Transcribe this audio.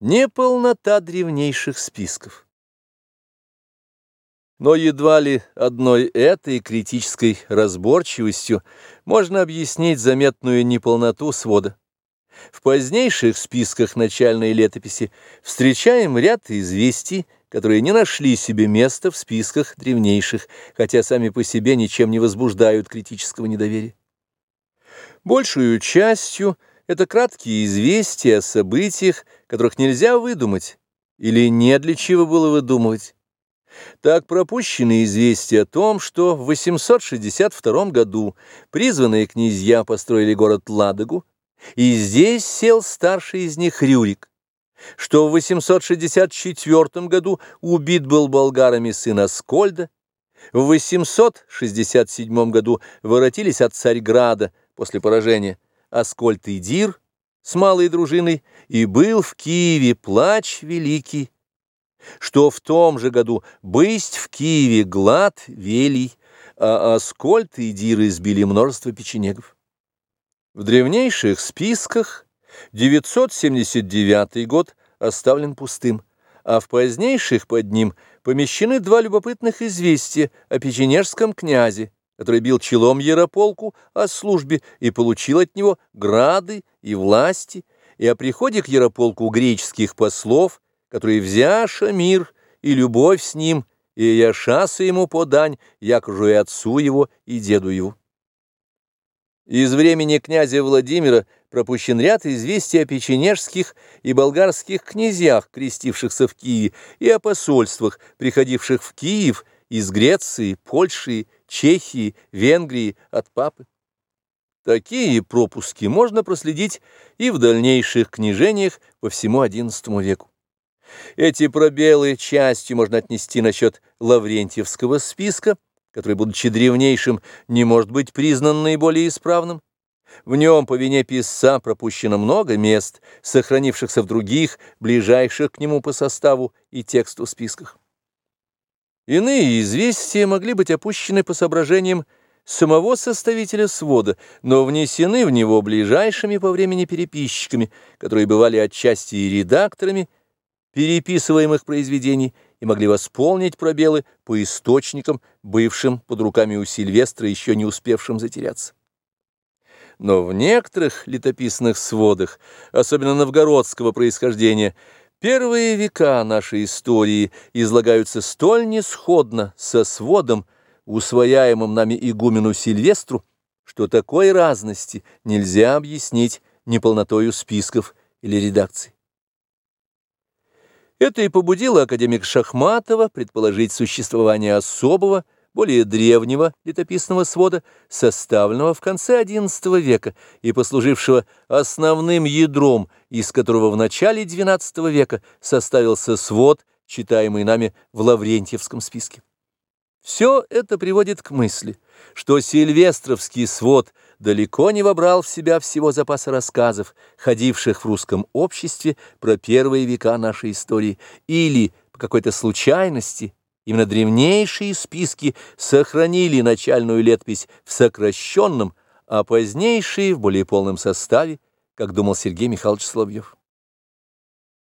Неполнота древнейших списков. Но едва ли одной этой критической разборчивостью можно объяснить заметную неполноту свода. В позднейших списках начальной летописи встречаем ряд известий, которые не нашли себе места в списках древнейших, хотя сами по себе ничем не возбуждают критического недоверия. Большую частью – это краткие известия о событиях, которых нельзя выдумать, или не для чего было выдумывать. Так пропущены известия о том, что в 862 году призванные князья построили город Ладогу, и здесь сел старший из них Рюрик, что в 864 году убит был болгарами сын Аскольда, в 867 году воротились от Царьграда после поражения, Аскольд Дир с малой дружиной, и был в Киеве плач великий, что в том же году бысть в Киеве глад велий, а Аскольд и Дир избили множество печенегов. В древнейших списках 979 год оставлен пустым, а в позднейших под ним помещены два любопытных известия о печенежском князе, который бил челом Ярополку о службе и получил от него грады и власти, и о приходе к Ярополку греческих послов, которые взяша мир и любовь с ним, и яшаса ему подань, якожу и отцу его, и деду его. Из времени князя Владимира пропущен ряд известий о печенежских и болгарских князьях, крестившихся в Киеве, и о посольствах, приходивших в Киев из Греции, Польши Чехии, Венгрии от папы. Такие пропуски можно проследить и в дальнейших книжениях по всему XI веку. Эти пробелы частью можно отнести насчет Лаврентьевского списка, который, будучи древнейшим, не может быть признан наиболее исправным. В нем по вине писца пропущено много мест, сохранившихся в других, ближайших к нему по составу и тексту списках. Иные известия могли быть опущены по соображениям самого составителя свода, но внесены в него ближайшими по времени переписчиками, которые бывали отчасти и редакторами переписываемых произведений и могли восполнить пробелы по источникам, бывшим под руками у Сильвестра, еще не успевшим затеряться. Но в некоторых летописных сводах, особенно новгородского происхождения, Первые века нашей истории излагаются столь несходно со сводом, усвояемым нами игумену Сильвестру, что такой разности нельзя объяснить неполнотою списков или редакций. Это и побудило академик Шахматова предположить существование особого, более древнего летописного свода, составленного в конце XI века и послужившего основным ядром, из которого в начале XII века составился свод, читаемый нами в Лаврентьевском списке. Все это приводит к мысли, что сильвестровский свод далеко не вобрал в себя всего запаса рассказов, ходивших в русском обществе про первые века нашей истории, или по какой-то случайности Именно древнейшие списки сохранили начальную летопись в сокращенном, а позднейшие в более полном составе, как думал Сергей Михайлович Соловьев.